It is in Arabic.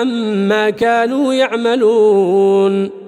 عما كانوا يعملون